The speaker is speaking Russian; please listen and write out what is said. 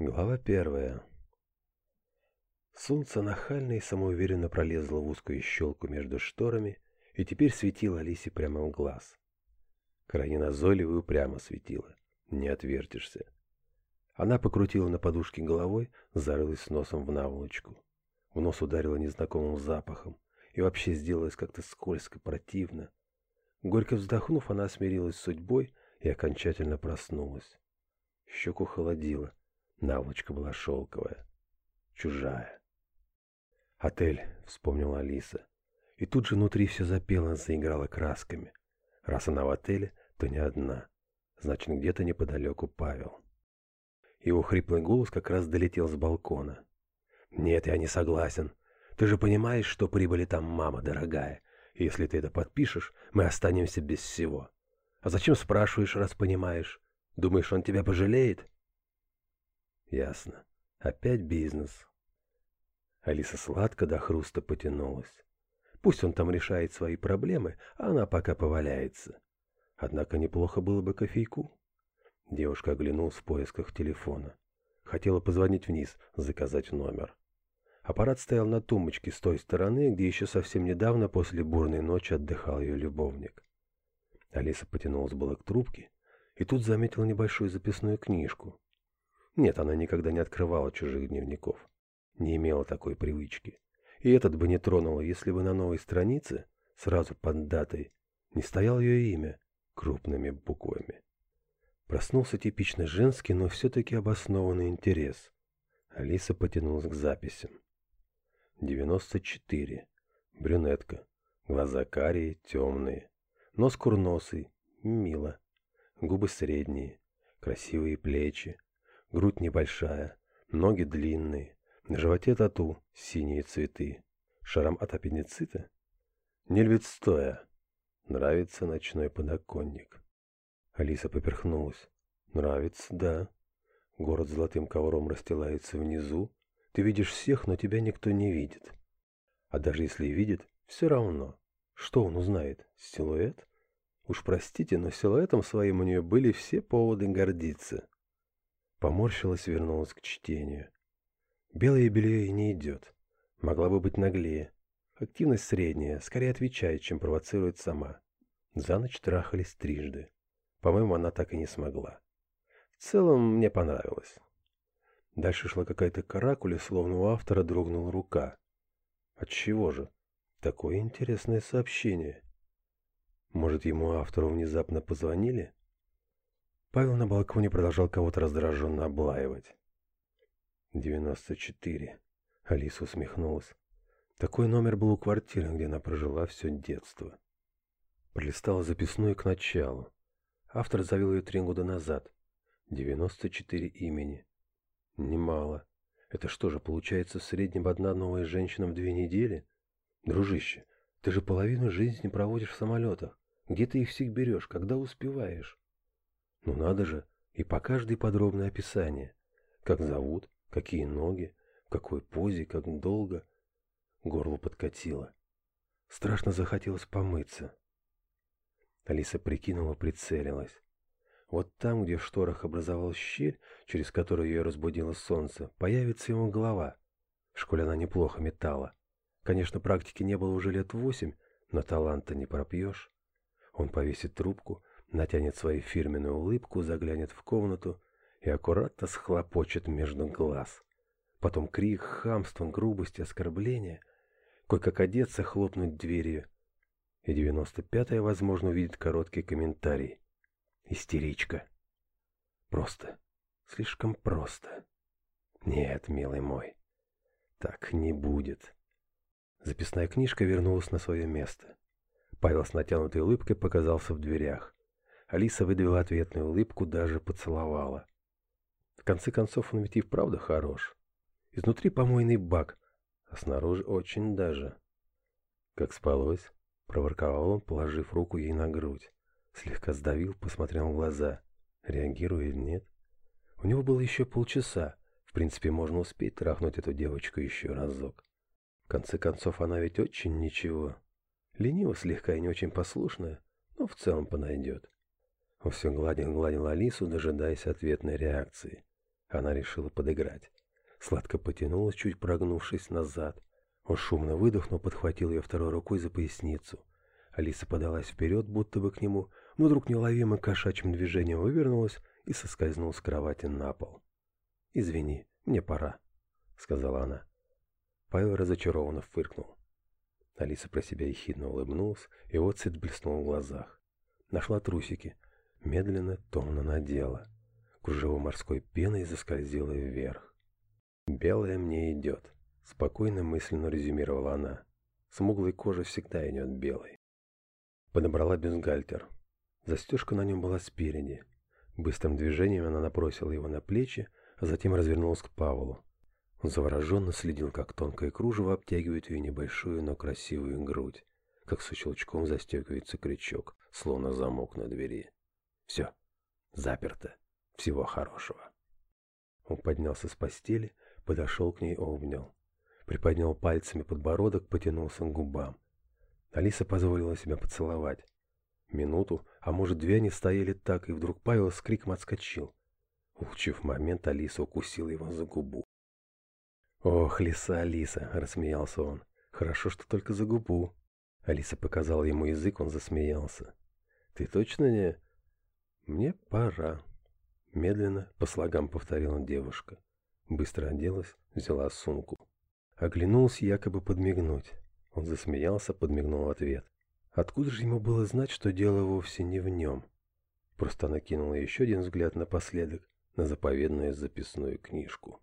Глава первая. Солнце нахально и самоуверенно пролезло в узкую щелку между шторами и теперь светило Алисе прямо в глаз. Крайне назойливо прямо светило. Не отвертишься. Она покрутила на подушке головой, зарылась носом в наволочку. В нос ударила незнакомым запахом и вообще сделалось как-то скользко, противно. Горько вздохнув, она смирилась с судьбой и окончательно проснулась. Щеку холодило, наволочка была шелковая, чужая. «Отель», — вспомнила Алиса. И тут же внутри все запело, заиграло красками. Раз она в отеле, то не одна. Значит, где-то неподалеку Павел. Его хриплый голос как раз долетел с балкона. «Нет, я не согласен. Ты же понимаешь, что прибыли там мама, дорогая. Если ты это подпишешь, мы останемся без всего. А зачем спрашиваешь, раз понимаешь? Думаешь, он тебя пожалеет?» Ясно. Опять бизнес. Алиса сладко до хруста потянулась. Пусть он там решает свои проблемы, а она пока поваляется. Однако неплохо было бы кофейку. Девушка оглянулась в поисках телефона. Хотела позвонить вниз, заказать номер. Аппарат стоял на тумбочке с той стороны, где еще совсем недавно после бурной ночи отдыхал ее любовник. Алиса потянулась было к трубке и тут заметила небольшую записную книжку, нет, она никогда не открывала чужих дневников, не имела такой привычки. И этот бы не тронула, если бы на новой странице, сразу под датой, не стояло ее имя крупными буквами. Проснулся типично женский, но все-таки обоснованный интерес. Алиса потянулась к записям. 94. Брюнетка. Глаза карие, темные. Нос курносый, мило. Губы средние. Красивые плечи грудь небольшая, ноги длинные, на животе тату, синие цветы. Шаром от аппендицита? Не Нельвит стоя. Нравится ночной подоконник. Алиса поперхнулась. Нравится, да. Город золотым ковром расстилается внизу. Ты видишь всех, но тебя никто не видит. А даже если и видит, все равно. Что он узнает? Силуэт? Уж простите, но силуэтом своим у нее были все поводы гордиться. Поморщилась вернулась к чтению. Белое белье и не идет. Могла бы быть наглее. Активность средняя, скорее отвечает, чем провоцирует сама. За ночь трахались трижды. По-моему, она так и не смогла. В целом, мне понравилось. Дальше шла какая-то каракуля, словно у автора дрогнула рука. От чего же? Такое интересное сообщение. Может, ему автору внезапно позвонили? Павел на балконе продолжал кого-то раздраженно облаивать. «Девяносто четыре», — Алиса усмехнулась. Такой номер был у квартиры, где она прожила все детство. Пролистала записную к началу. Автор завел ее три года назад. 94 имени. Немало. Это что же, получается, в среднем одна новая женщина в две недели? Дружище, ты же половину жизни проводишь в самолетах. Где ты их всех берешь? Когда успеваешь? Ну надо же, и по каждой подробное описание. Как зовут, какие ноги, в какой позе, как долго. Горло подкатило. Страшно захотелось помыться. Алиса прикинула, прицелилась. Вот там, где в шторах образовалась щель, через которую ее разбудило солнце, появится ему голова. В школе она неплохо метала. Конечно, практики не было уже лет восемь, но таланта не пропьешь. Он повесит трубку, Натянет свою фирменную улыбку, заглянет в комнату и аккуратно схлопочет между глаз. Потом крик, хамство, грубость, оскорбление. Кое-как одеться, хлопнуть дверью. И 95-я, возможно, увидит короткий комментарий. Истеричка. Просто. Слишком просто. Нет, милый мой. Так не будет. Записная книжка вернулась на свое место. Павел с натянутой улыбкой показался в дверях. Алиса выдавила ответную улыбку, даже поцеловала. В конце концов, он ведь и вправду хорош. Изнутри помойный бак, а снаружи очень даже. «Как спалось?» — проворковал он, положив руку ей на грудь. Слегка сдавил, посмотрел в глаза. Реагирует или нет? У него было еще полчаса. В принципе, можно успеть трахнуть эту девочку еще разок. В конце концов, она ведь очень ничего. Лениво слегка и не очень послушная, но в целом подойдет. Он все гладил, гладил Алису, дожидаясь ответной реакции. Она решила подыграть. Сладко потянулась, чуть прогнувшись назад. Он шумно выдохнул, подхватил ее второй рукой за поясницу. Алиса подалась вперед, будто бы к нему, но вдруг неуловимо кошачьим движением вывернулась и соскользнула с кровати на пол. «Извини, мне пора», — сказала она. Павел разочарованно фыркнул. Алиса про себя ехидно улыбнулась, и отцвет блеснул в глазах. Нашла трусики — медленно томно дело. Кружево морской пеной заскользило вверх. «Белое мне идет», — спокойно мысленно резюмировала она. «Смуглой кожа всегда идет белой». Подобрала бюстгальтер. Застежка на нем была спереди. Быстрым движением она набросила его на плечи, а затем развернулась к Павлу. Он завороженно следил, как тонкое кружево обтягивает ее небольшую, но красивую грудь, как со щелчком застегивается крючок, словно замок на двери. Все, заперто. Всего хорошего. Он поднялся с постели, подошел к ней и обнял. Приподнял пальцами подбородок, потянулся к губам. Алиса позволила себя поцеловать. Минуту, а может две они стояли так, и вдруг Павел с криком отскочил. Улучив момент, Алиса укусила его за губу. «Ох, лиса, Алиса!» – рассмеялся он. «Хорошо, что только за губу». Алиса показала ему язык, он засмеялся. «Ты точно не...» «Мне пора», — медленно по слогам повторила девушка. Быстро оделась, взяла сумку. Оглянулся якобы подмигнуть. Он засмеялся, подмигнул в ответ. Откуда же ему было знать, что дело вовсе не в нем? Просто она еще один взгляд напоследок на заповедную записную книжку.